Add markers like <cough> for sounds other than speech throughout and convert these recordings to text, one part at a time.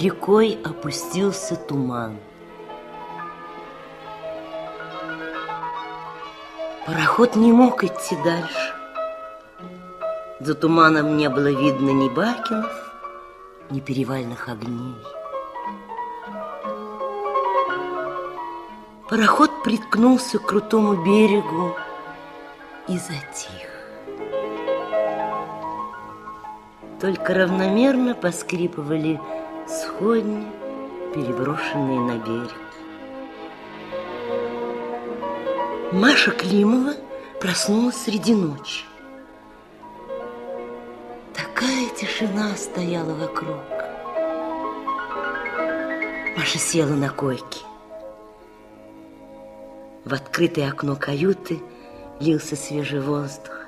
Над рекой опустился туман. Пароход не мог идти дальше. За туманом не было видно ни бакенов, ни перевальных огней. Пароход приткнулся к крутому берегу и затих. Только равномерно поскрипывали сходни, переброшенные на берег. Маша Климова проснулась среди ночи. Такая тишина стояла вокруг. Маша села на койке. В открытое окно каюты лился свежий воздух,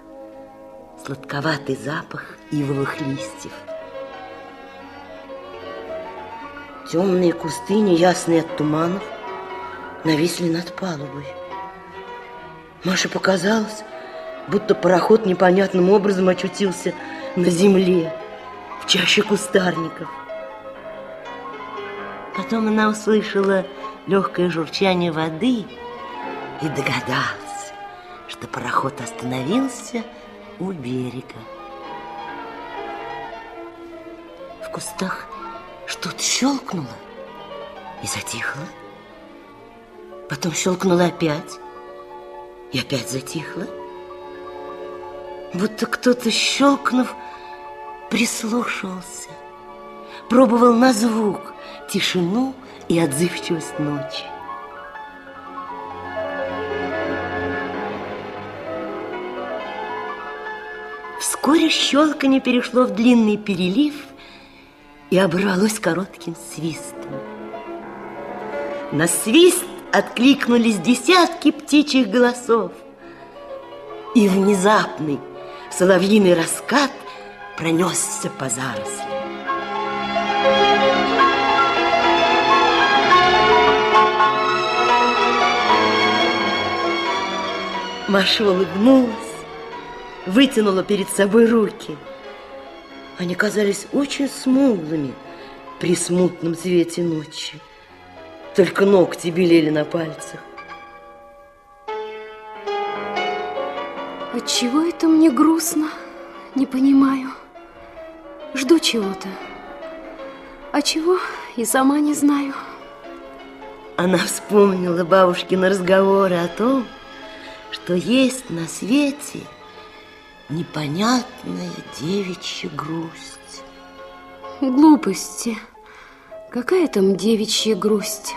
сладковатый запах ивовых листьев. Темные кусты, неясные от туманов, нависли над палубой. Маше показалось, будто пароход непонятным образом очутился на земле, в чаще кустарников. Потом она услышала легкое журчание воды и догадалась, что пароход остановился у берега. В кустах что-то щелкнуло и затихло. Потом щелкнуло опять и опять затихло. Будто кто-то, щелкнув, прислушивался, пробовал на звук тишину и отзывчивость ночи. Вскоре щелканье перешло в длинный перелив и оборвалось коротким свистом. На свист откликнулись десятки птичьих голосов. И внезапный соловьиный раскат пронесся по зарослям. Маша улыбнулась, вытянула перед собой руки. Они казались очень смуглыми при смутном свете ночи. Только ногти белели на пальцах. Отчего это мне грустно? Не понимаю. Жду чего-то. А чего и сама не знаю. Она вспомнила бабушкины разговоры о том, что есть на свете непонятная девичья грусть. Глупости. Какая там девичья грусть?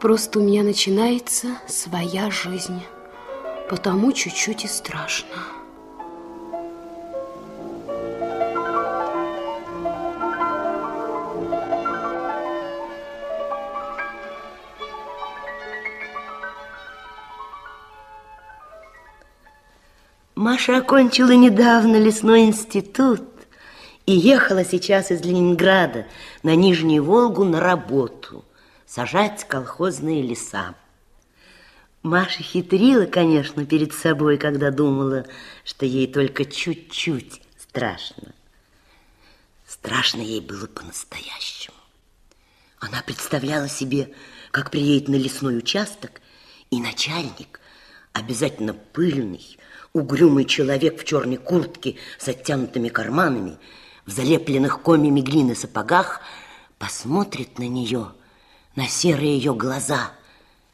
Просто у меня начинается своя жизнь. Потому чуть-чуть и страшно. Маша окончила недавно лесной институт и ехала сейчас из Ленинграда на Нижнюю Волгу на работу, сажать колхозные леса. Маша хитрила, конечно, перед собой, когда думала, что ей только чуть-чуть страшно. Страшно ей было по-настоящему. Она представляла себе, как приедет на лесной участок, и начальник, обязательно пыльный, угрюмый человек в черной куртке с оттянутыми карманами, в залепленных комьями глины сапогах, посмотрит на нее, на серые ее глаза,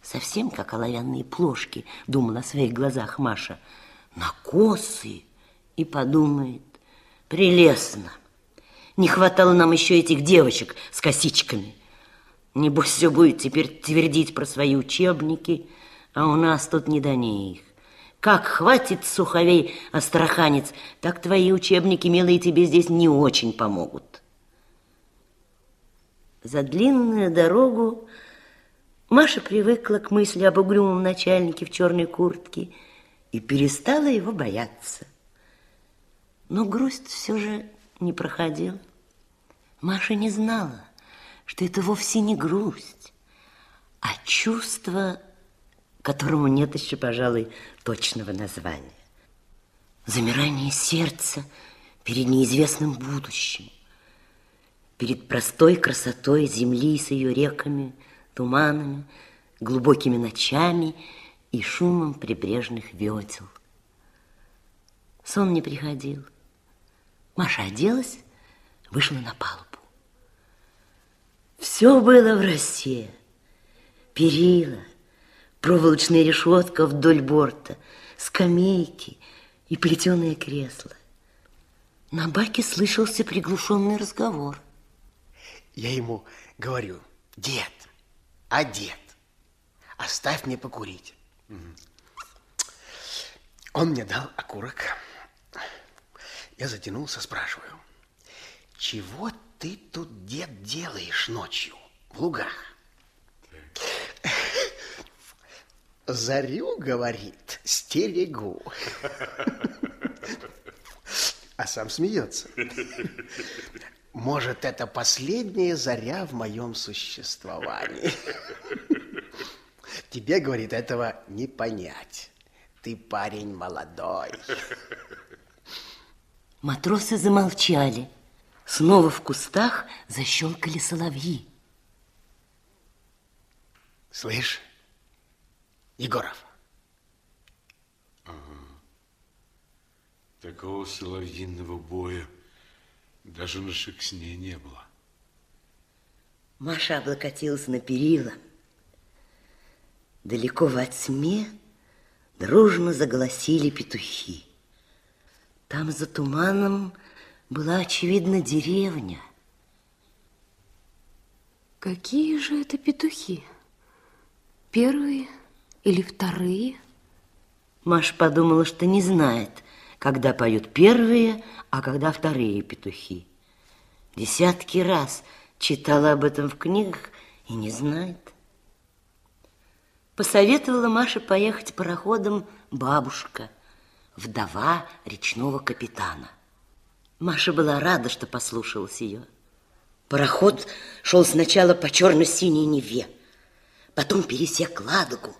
совсем как оловянные плошки, думала о своих глазах Маша, на косы и подумает, прелестно. Не хватало нам еще этих девочек с косичками. Небось, все будет теперь твердить про свои учебники, а у нас тут не до них. Как хватит суховей астраханец, так твои учебники, милые, тебе здесь не очень помогут. За длинную дорогу Маша привыкла к мысли об угрюмом начальнике в черной куртке и перестала его бояться. Но грусть все же не проходила. Маша не знала, что это вовсе не грусть, а чувство которому нет еще, пожалуй, точного названия. Замирание сердца перед неизвестным будущим. перед простой красотой земли с ее реками, туманами, глубокими ночами и шумом прибрежных ветел. Сон не приходил. Маша оделась, вышла на палубу. Все было в росе. Перила, проволочная решетка вдоль борта, скамейки и плетеное кресло. На баке слышался приглушенный разговор. Я ему говорю, дед, а дед, оставь мне покурить. Он мне дал окурок. Я затянулся, спрашиваю, чего ты тут, дед, делаешь ночью в лугах? Зарю, говорит, стерегу. А сам смеется. Может, это последняя заря в моем существовании. Тебе, говорит, этого не понять. Ты парень молодой. Матросы замолчали. Снова в кустах защелкали соловьи. Слышь, Егоров. Такого соловьиного боя даже на Шексне не было. Маша облокотилась на перила. Далеко во тьме дружно заголосили петухи. Там за туманом была, очевидно, деревня. Какие же это петухи? Первые или вторые? Маша подумала, что не знает, когда поют первые, а когда вторые петухи. Десятки раз читала об этом в книгах и не знает. Посоветовала Маше поехать пароходом бабушка, вдова речного капитана. Маша была рада, что послушалась ее. Пароход шел сначала по черно-синей Неве, потом пересек Ладогу.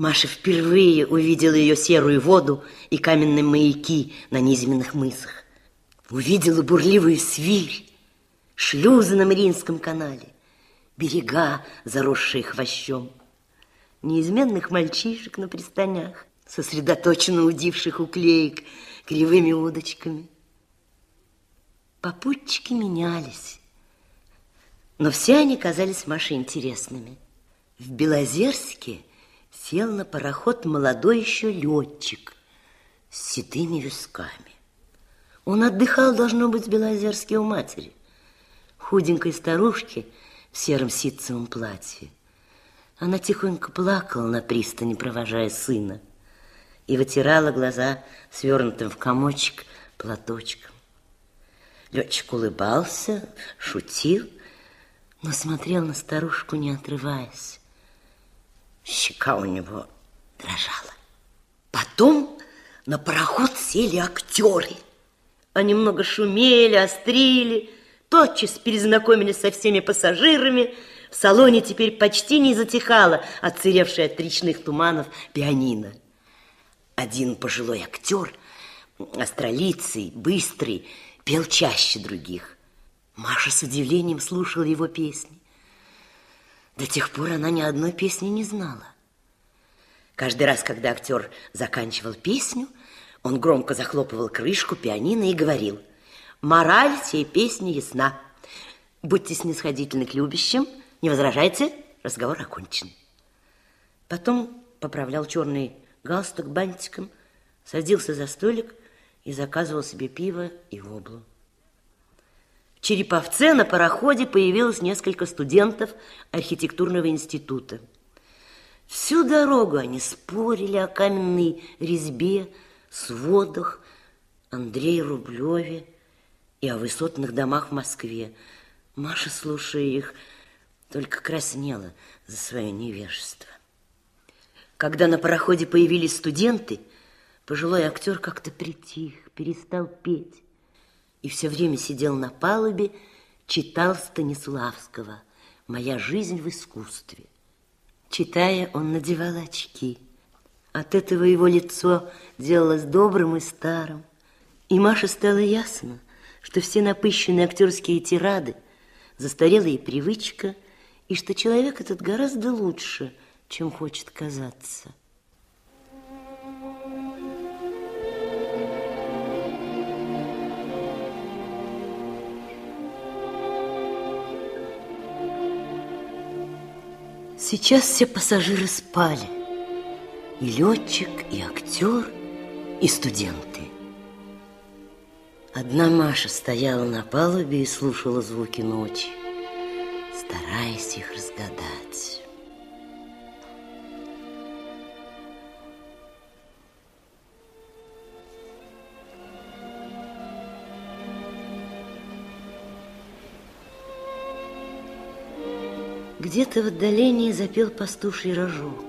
Маша впервые увидела ее серую воду и каменные маяки на низменных мысах. Увидела бурливую свирь, шлюзы на Мариинском канале, берега, заросшие хвощом, неизменных мальчишек на пристанях, сосредоточенно удивших уклеек кривыми удочками. Попутчики менялись, но все они казались Маше интересными. В Белозерске сел на пароход молодой еще летчик с седыми висками. Он отдыхал, должно быть, в Белозерске у матери, худенькой старушки в сером ситцевом платье. Она тихонько плакала на пристани, провожая сына, и вытирала глаза свернутым в комочек платочком. Летчик улыбался, шутил, но смотрел на старушку, не отрываясь. Щека у него дрожала. Потом на пароход сели актеры. Они много шумели, острили, тотчас перезнакомились со всеми пассажирами. В салоне теперь почти не затихало отцеревшее от речных туманов пианино. Один пожилой актер, астролицый, быстрый, пел чаще других. Маша с удивлением слушала его песни. До тех пор она ни одной песни не знала. Каждый раз, когда актер заканчивал песню, он громко захлопывал крышку пианино и говорил, «Мораль всей песни ясна. Будьте снисходительны к любящим, не возражайте, разговор окончен». Потом поправлял черный галстук бантиком, садился за столик и заказывал себе пиво и воблу. В Череповце на пароходе появилось несколько студентов архитектурного института. Всю дорогу они спорили о каменной резьбе, сводах, Андрея Рублеве и о высотных домах в Москве. Маша, слушая их, только краснела за свое невежество. Когда на пароходе появились студенты, Пожилой актер как-то притих, перестал петь и все время сидел на палубе, читал Станиславского «Моя жизнь в искусстве». Читая, он надевал очки. От этого его лицо делалось добрым и старым. И Маше стало ясно, что все напыщенные актерские тирады, застарелая привычка, и что человек этот гораздо лучше, чем хочет казаться. Сейчас все пассажиры спали. И летчик, и актер, и студенты. Одна Маша стояла на палубе и слушала звуки ночи, стараясь их разгадать. Где-то в отдалении запел пастуший рожок.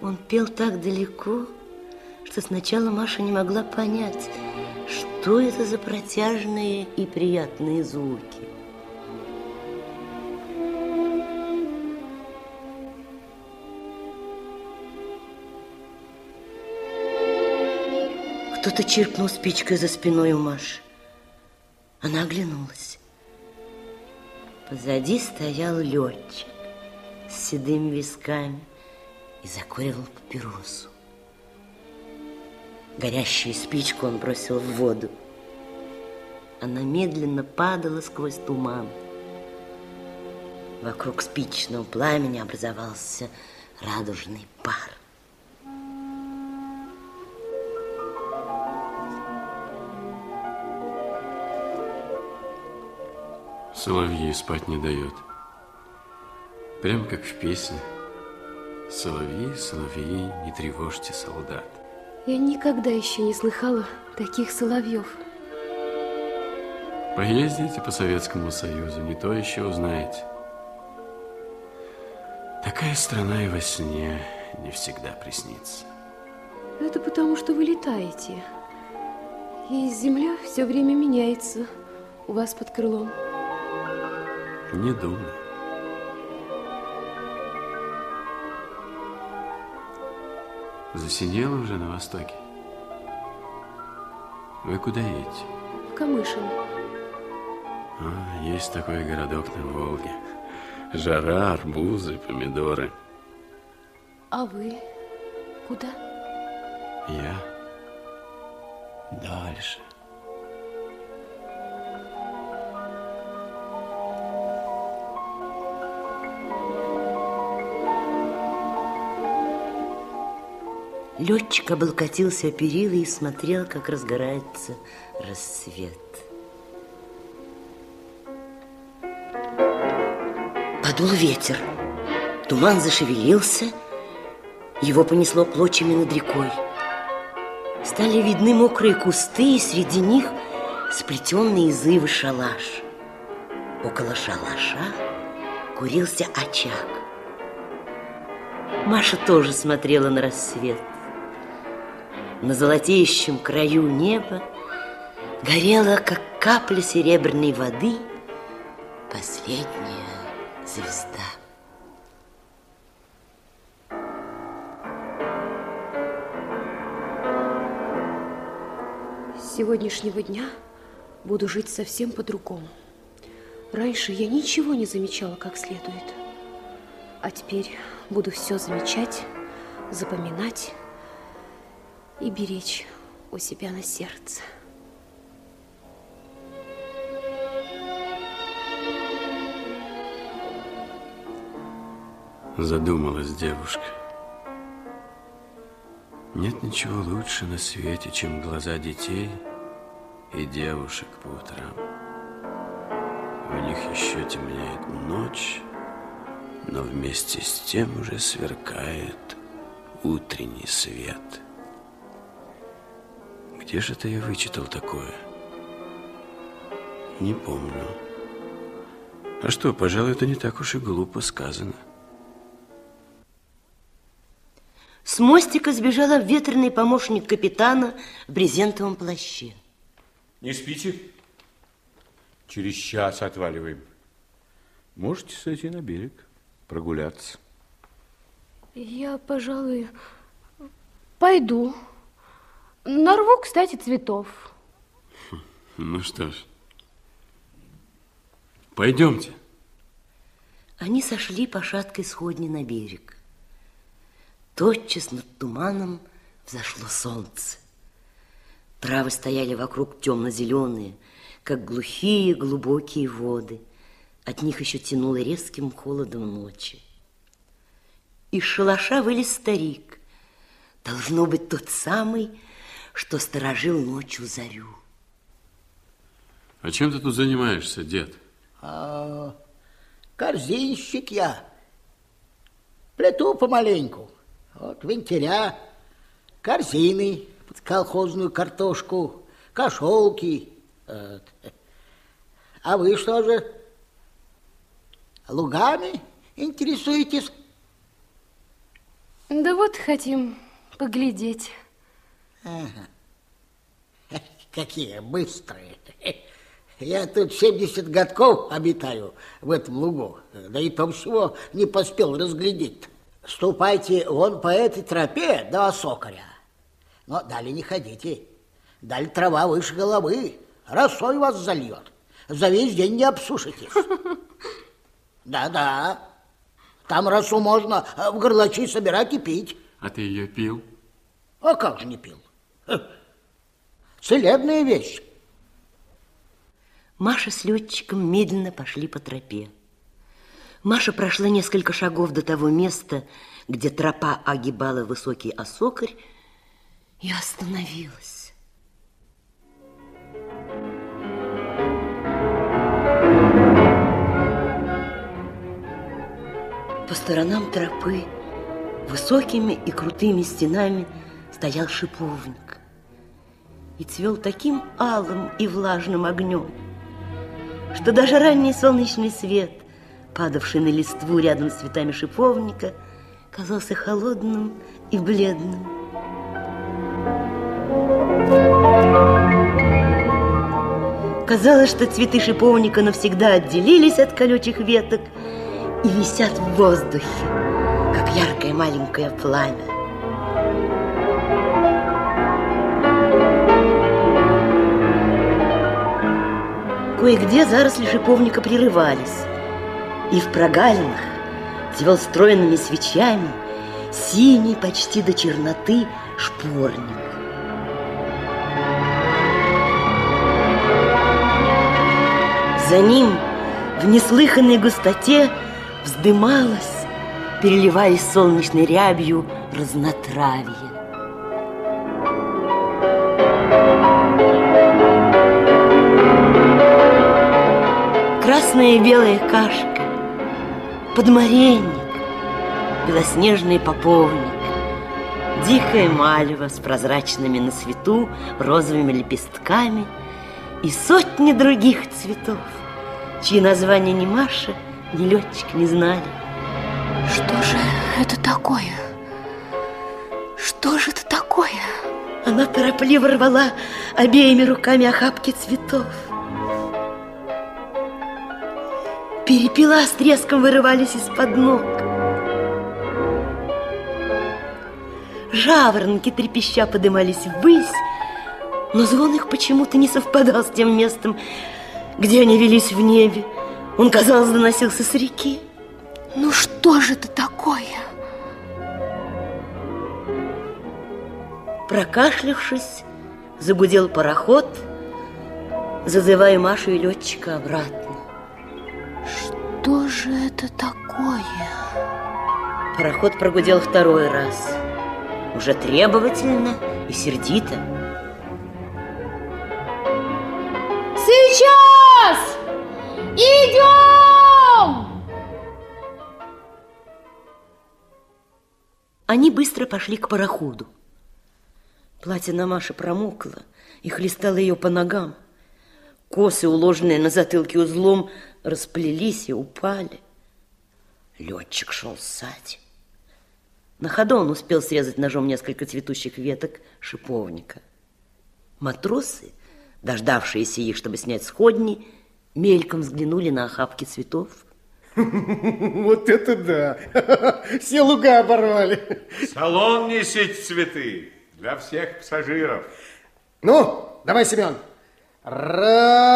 Он пел так далеко, что сначала Маша не могла понять, что это за протяжные и приятные звуки. Кто-то чиркнул спичкой за спиной у Маши. Она оглянулась. Позади стоял летчик с седыми висками и закуривал папиросу. Горящую спичку он бросил в воду. Она медленно падала сквозь туман. Вокруг спичного пламени образовался радужный пар. Соловьи спать не дает. Прям как в песне. Соловьи, соловьи, не тревожьте солдат. Я никогда еще не слыхала таких соловьев. Поездите по Советскому Союзу, не то еще узнаете. Такая страна и во сне не всегда приснится. Это потому, что вы летаете. И земля все время меняется у вас под крылом. Не думаю. Засинело уже на востоке. Вы куда едете? В Камышин. А, есть такой городок на Волге. Жара, арбузы, помидоры. А вы куда? Я дальше. Летчик облокотился о перила и смотрел, как разгорается рассвет. Подул ветер. Туман зашевелился, его понесло клочьями над рекой. Стали видны мокрые кусты, и среди них сплетенный из ивы шалаш. Около шалаша курился очаг. Маша тоже смотрела на рассвет. На золотеющем краю неба горела, как капля серебряной воды, последняя звезда. С сегодняшнего дня буду жить совсем по-другому. Раньше я ничего не замечала как следует. А теперь буду все замечать, запоминать и беречь у себя на сердце. Задумалась девушка. Нет ничего лучше на свете, чем глаза детей и девушек по утрам. В них еще темнеет ночь, но вместе с тем уже сверкает утренний свет. Где же это я вычитал такое? Не помню. А что, пожалуй, это не так уж и глупо сказано. С мостика сбежал ветреный помощник капитана в брезентовом плаще. Не спите? Через час отваливаем. Можете сойти на берег, прогуляться. Я, пожалуй, пойду. Нарву, кстати, цветов. Ну что ж, пойдемте. Они сошли по шаткой сходне на берег. Тотчас над туманом взошло солнце. Травы стояли вокруг темно-зеленые, как глухие глубокие воды. От них еще тянуло резким холодом ночи. Из шалаша вылез старик. Должно быть тот самый, что сторожил ночью зарю. А чем ты тут занимаешься, дед? А, корзинщик я. Плету помаленьку. Вот винтеря, корзины под колхозную картошку, кошелки. Вот. А вы что же, лугами интересуетесь? Да вот хотим поглядеть. Ага. Какие быстрые. Я тут 70 годков обитаю в этом лугу, да и том всего не поспел разглядеть. Ступайте вон по этой тропе до осокаря. Но далее не ходите. Далее трава выше головы, росой вас зальет. За весь день не обсушитесь. <laughs> Да-да. Там росу можно в горлачи собирать и пить. А ты ее пил? А как же не пил? Целебная вещь. Маша с летчиком медленно пошли по тропе. Маша прошла несколько шагов до того места, где тропа огибала высокий осокарь, и остановилась. По сторонам тропы высокими и крутыми стенами стоял шиповник и цвел таким алым и влажным огнем, что даже ранний солнечный свет, падавший на листву рядом с цветами шиповника, казался холодным и бледным. Казалось, что цветы шиповника навсегда отделились от колючих веток и висят в воздухе, как яркое маленькое пламя. Кое-где заросли шиповника прерывались, и в прогалинах цвел стройными свечами синий почти до черноты шпорник. За ним в неслыханной густоте вздымалось, переливаясь солнечной рябью, разнотравье. Красная и белая кашка, подмаренник, белоснежный поповник, дикая мальва с прозрачными на свету розовыми лепестками и сотни других цветов, чьи названия ни Маша, ни летчик не знали. Что же это такое? Что же это такое? Она торопливо рвала обеими руками охапки цветов. Перепела с треском вырывались из-под ног. Жаворонки трепеща подымались ввысь, но звон их почему-то не совпадал с тем местом, где они велись в небе. Он, казалось, доносился с реки. Ну что же это такое? Прокашлявшись, загудел пароход, зазывая Машу и летчика обратно. Что же это такое? Пароход прогудел второй раз, уже требовательно и сердито. Сейчас! Идем! Они быстро пошли к пароходу. Платье на Маше промокло и хлестало ее по ногам. Косы, уложенные на затылке узлом, расплелись и упали. Летчик шел сзади. На ходу он успел срезать ножом несколько цветущих веток шиповника. Матросы, дождавшиеся их, чтобы снять сходни, мельком взглянули на охапки цветов, <laughs> Вот это да! <laughs> Все луга оборвали. Салон несите цветы для всех пассажиров. Ну, давай, Семен. Разом!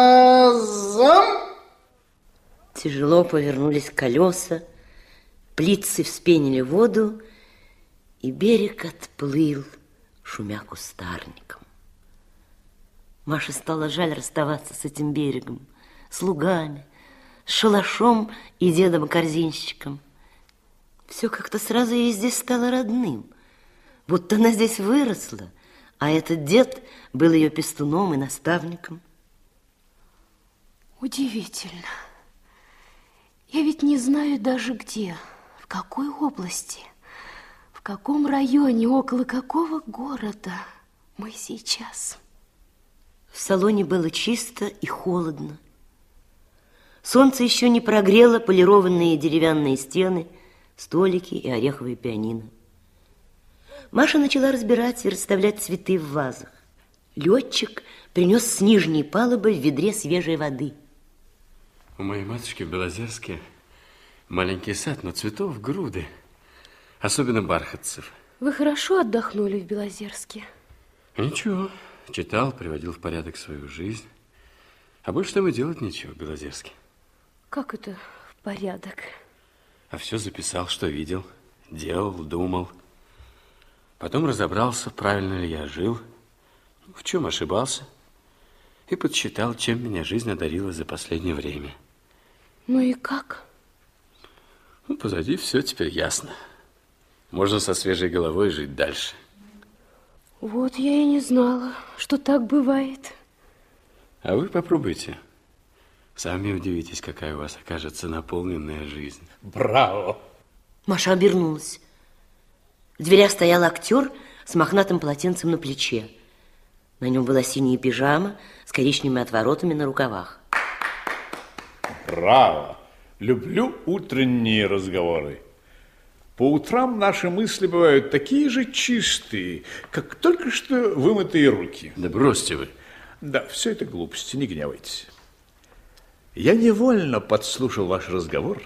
Тяжело повернулись колеса, плитцы вспенили воду, и берег отплыл, шумя кустарником. Маше стало жаль расставаться с этим берегом, с лугами, с шалашом и дедом-корзинщиком. Все как-то сразу ей здесь стало родным, будто она здесь выросла, а этот дед был ее пестуном и наставником. Удивительно. Я ведь не знаю даже где, в какой области, в каком районе, около какого города мы сейчас. В салоне было чисто и холодно. Солнце еще не прогрело полированные деревянные стены, столики и ореховые пианино. Маша начала разбирать и расставлять цветы в вазах. Летчик принес с нижней палубы в ведре свежей воды. У моей матушки в Белозерске маленький сад, но цветов груды, особенно бархатцев. Вы хорошо отдохнули в Белозерске? Ничего, читал, приводил в порядок свою жизнь. А больше там и делать нечего в Белозерске. Как это в порядок? А все записал, что видел, делал, думал. Потом разобрался, правильно ли я жил, в чем ошибался, и подсчитал, чем меня жизнь одарила за последнее время. Ну и как? Ну, позади все теперь ясно. Можно со свежей головой жить дальше. Вот я и не знала, что так бывает. А вы попробуйте. Сами удивитесь, какая у вас окажется наполненная жизнь. Браво! Маша обернулась. В дверях стоял актер с мохнатым полотенцем на плече. На нем была синяя пижама с коричневыми отворотами на рукавах. Браво! Люблю утренние разговоры. По утрам наши мысли бывают такие же чистые, как только что вымытые руки. Да бросьте вы. Да, все это глупости, не гневайтесь. Я невольно подслушал ваш разговор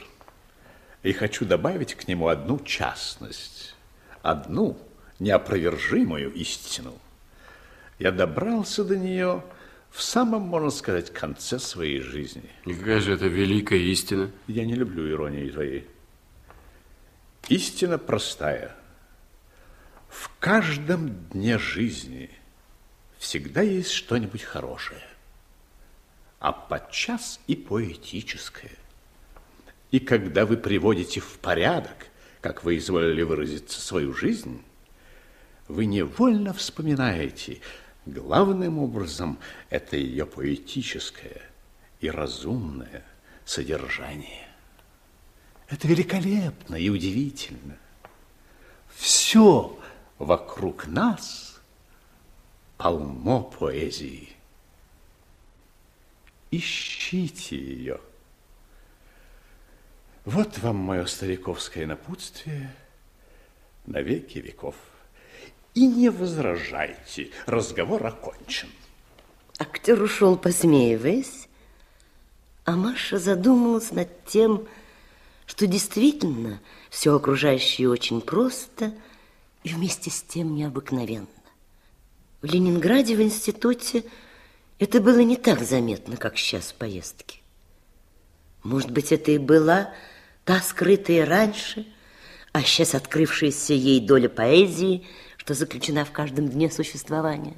и хочу добавить к нему одну частность, одну неопровержимую истину. Я добрался до нее в самом, можно сказать, конце своей жизни. И какая же это великая истина? Я не люблю иронии твоей. Истина простая. В каждом дне жизни всегда есть что-нибудь хорошее, а подчас и поэтическое. И когда вы приводите в порядок, как вы изволили выразиться, свою жизнь, вы невольно вспоминаете, главным образом, это ее поэтическое и разумное содержание. Это великолепно и удивительно. Все вокруг нас полно поэзии. Ищите ее. Вот вам мое стариковское напутствие на веки веков. И не возражайте, разговор окончен. Актер ушел, посмеиваясь, а Маша задумалась над тем, что действительно все окружающее очень просто и вместе с тем необыкновенно. В Ленинграде в институте это было не так заметно, как сейчас в поездке. Может быть, это и была та скрытая раньше, а сейчас открывшаяся ей доля поэзии, что заключена в каждом дне существования.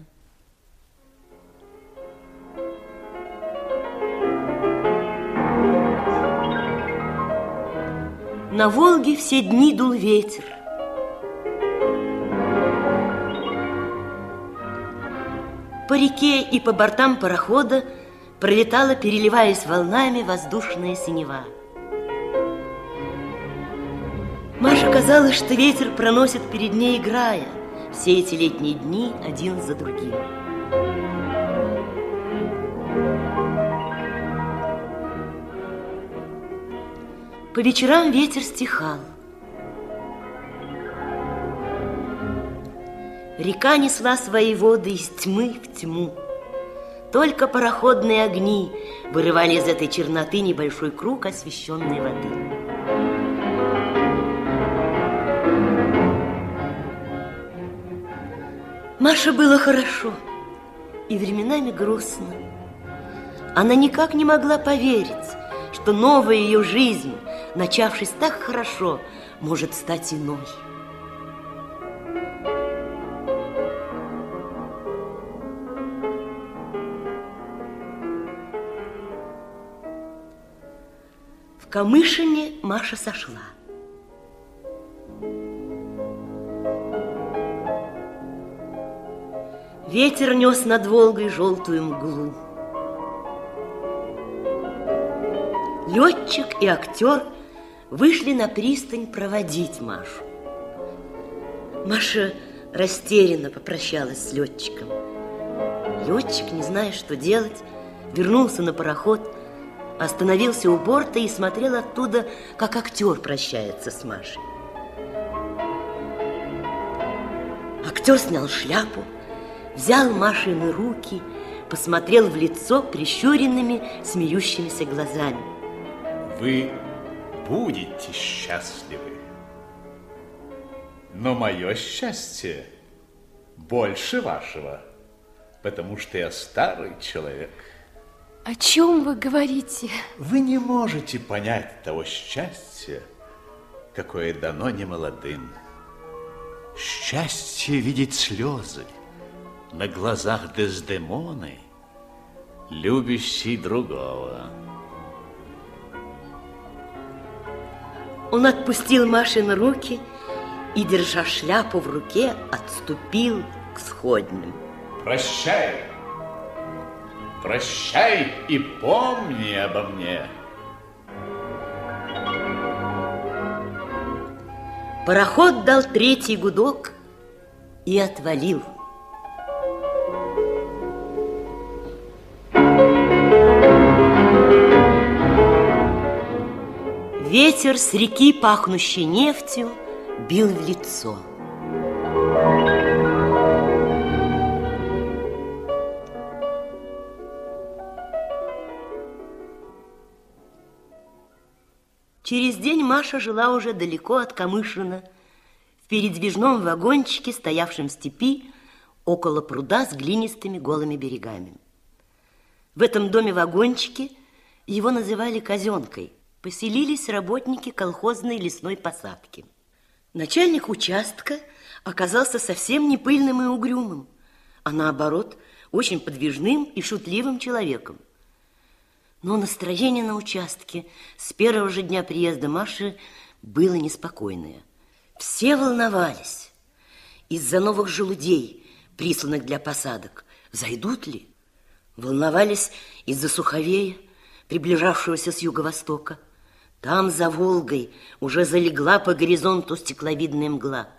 На Волге все дни дул ветер. По реке и по бортам парохода пролетала, переливаясь волнами, воздушная синева. Маше казалось, что ветер проносит перед ней, играя, все эти летние дни один за другим. По вечерам ветер стихал. Река несла свои воды из тьмы в тьму. Только пароходные огни вырывали из этой черноты небольшой круг освещенной воды. Маше было хорошо и временами грустно. Она никак не могла поверить, что новая ее жизнь, начавшись так хорошо, может стать иной. В Камышине Маша сошла. Ветер нес над Волгой желтую мглу. Летчик и актер вышли на пристань проводить Машу. Маша растерянно попрощалась с летчиком. Летчик, не зная, что делать, вернулся на пароход, остановился у борта и смотрел оттуда, как актер прощается с Машей. Актер снял шляпу, взял Машины руки, посмотрел в лицо прищуренными, смеющимися глазами. Вы будете счастливы. Но мое счастье больше вашего, потому что я старый человек. О чем вы говорите? Вы не можете понять того счастья, какое дано немолодым. Счастье видеть слезы на глазах Дездемоны, любящей другого. Он отпустил Машин руки и, держа шляпу в руке, отступил к сходням. Прощай, прощай и помни обо мне. Пароход дал третий гудок и отвалил. Ветер с реки, пахнущей нефтью, бил в лицо. Через день Маша жила уже далеко от Камышина, в передвижном вагончике, стоявшем в степи, около пруда с глинистыми голыми берегами. В этом доме-вагончике его называли казенкой. Поселились работники колхозной лесной посадки. Начальник участка оказался совсем не пыльным и угрюмым, а наоборот, очень подвижным и шутливым человеком. Но настроение на участке с первого же дня приезда Маши было неспокойное. Все волновались из-за новых желудей, присланных для посадок. Зайдут ли? Волновались из-за суховея, приближавшегося с юго-востока. Там, за Волгой, уже залегла по горизонту стекловидная мгла.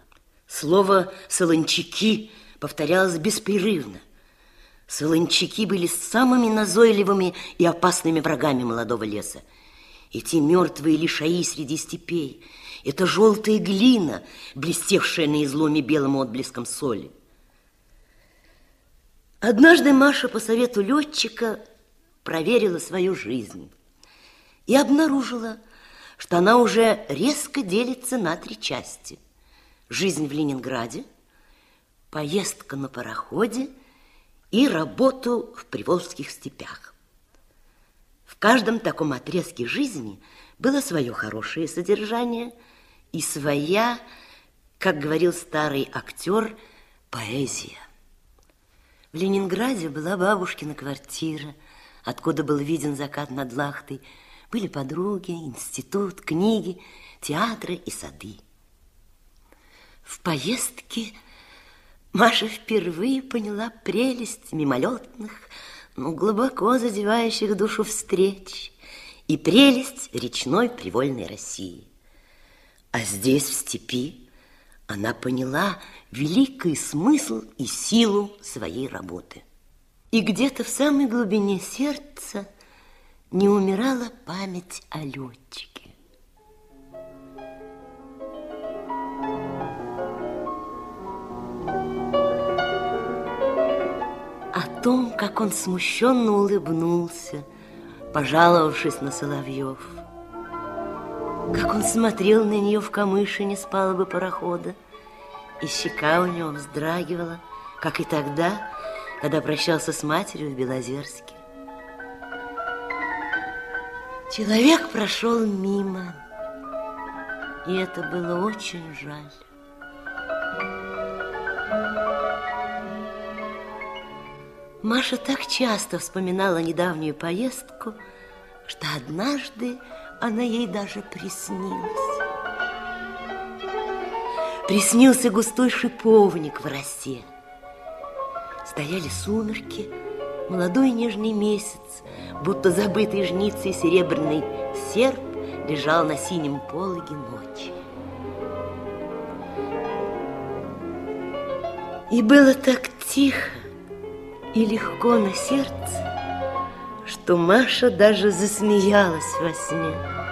Слово «солончаки» повторялось беспрерывно. Солончаки были самыми назойливыми и опасными врагами молодого леса. Эти мертвые лишаи среди степей, это желтая глина, блестевшая на изломе белым отблеском соли. Однажды Маша по совету летчика проверила свою жизнь и обнаружила, что она уже резко делится на три части. Жизнь в Ленинграде, поездка на пароходе и работу в Приволжских степях. В каждом таком отрезке жизни было свое хорошее содержание и своя, как говорил старый актер, поэзия. В Ленинграде была бабушкина квартира, откуда был виден закат над Лахтой. Были подруги, институт, книги, театры и сады. В поездке Маша впервые поняла прелесть мимолетных, но глубоко задевающих душу встреч и прелесть речной привольной России. А здесь, в степи, она поняла великий смысл и силу своей работы. И где-то в самой глубине сердца не умирала память о летчике. том, как он смущенно улыбнулся, пожаловавшись на Соловьев. Как он смотрел на нее в камышине с палубы парохода, и щека у него вздрагивала, как и тогда, когда прощался с матерью в Белозерске. Человек прошел мимо, и это было очень жаль. Маша так часто вспоминала недавнюю поездку, что однажды она ей даже приснилась. Приснился густой шиповник в росе. Стояли сумерки, молодой нежный месяц, будто забытый жницей серебряный серп лежал на синем пологе ночи. И было так тихо и легко на сердце, что Маша даже засмеялась во сне.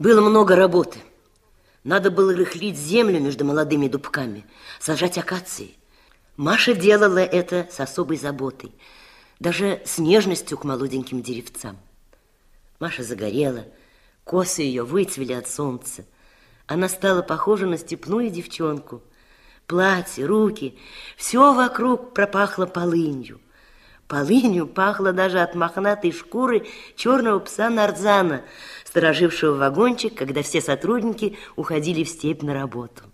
Было много работы. Надо было рыхлить землю между молодыми дубками, сажать акации. Маша делала это с особой заботой, даже с нежностью к молоденьким деревцам. Маша загорела, косы ее выцвели от солнца. Она стала похожа на степную девчонку. Платье, руки, все вокруг пропахло полынью. Полынью пахло даже от мохнатой шкуры черного пса Нарзана, сторожившего вагончик, когда все сотрудники уходили в степь на работу.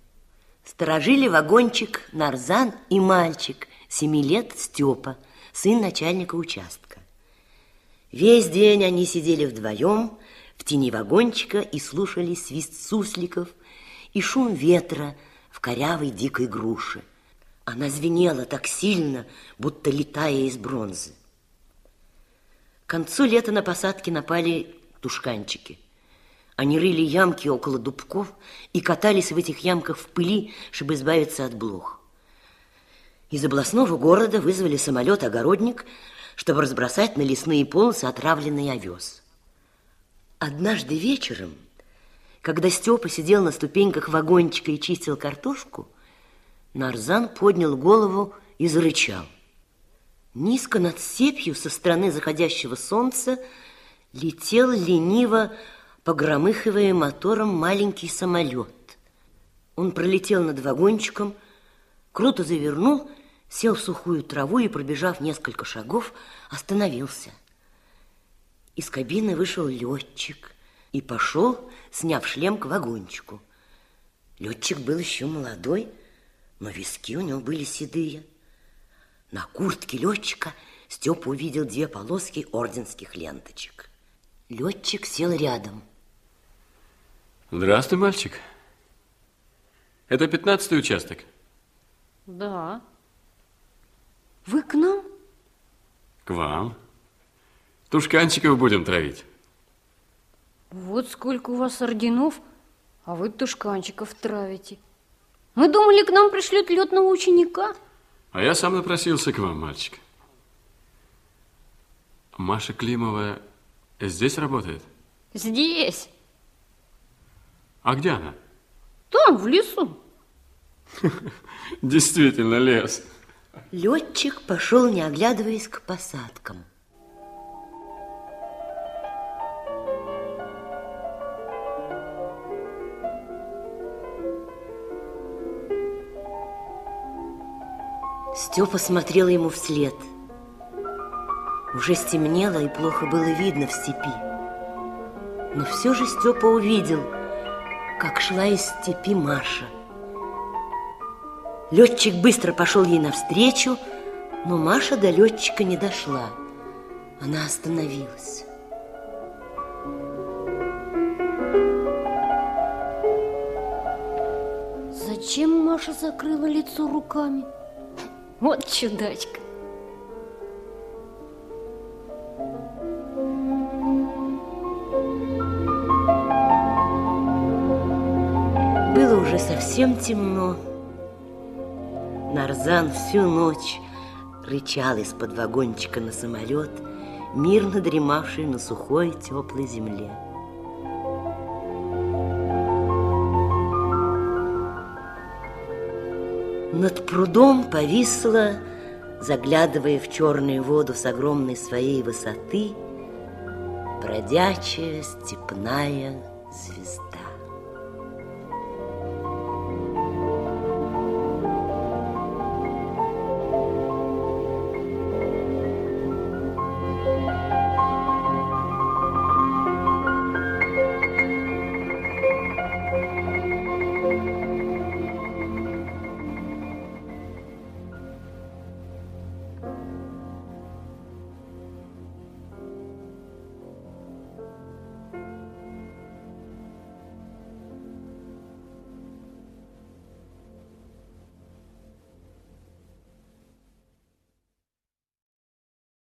Сторожили вагончик Нарзан и мальчик, семи лет Степа, сын начальника участка. Весь день они сидели вдвоем в тени вагончика и слушали свист сусликов и шум ветра в корявой дикой груши. Она звенела так сильно, будто летая из бронзы. К концу лета на посадке напали тушканчики – они рыли ямки около дубков и катались в этих ямках в пыли, чтобы избавиться от блох. Из областного города вызвали самолет-огородник, чтобы разбросать на лесные полосы отравленный овес. Однажды вечером, когда Степа сидел на ступеньках вагончика и чистил картошку, Нарзан поднял голову и зарычал. Низко над степью со стороны заходящего солнца летел лениво погромыхивая мотором маленький самолет. Он пролетел над вагончиком, круто завернул, сел в сухую траву и, пробежав несколько шагов, остановился. Из кабины вышел летчик и пошел, сняв шлем к вагончику. Летчик был еще молодой, но виски у него были седые. На куртке летчика Степа увидел две полоски орденских ленточек. Летчик сел рядом – Здравствуй, мальчик. Это пятнадцатый участок? Да. Вы к нам? К вам. Тушканчиков будем травить. Вот сколько у вас орденов, а вы тушканчиков травите. Мы думали, к нам пришлют летного ученика. А я сам напросился к вам, мальчик. Маша Климова здесь работает? Здесь. А где она? Там, в лесу. <laughs> Действительно, лес. Летчик пошел, не оглядываясь, к посадкам. Степа смотрел ему вслед. Уже стемнело и плохо было видно в степи. Но все же Степа увидел – как шла из степи Маша. Летчик быстро пошел ей навстречу, но Маша до летчика не дошла. Она остановилась. Зачем Маша закрыла лицо руками? Вот чудачка. уже совсем темно. Нарзан всю ночь рычал из-под вагончика на самолет, мирно дремавший на сухой теплой земле. Над прудом повисла, заглядывая в черную воду с огромной своей высоты, бродячая степная звезда.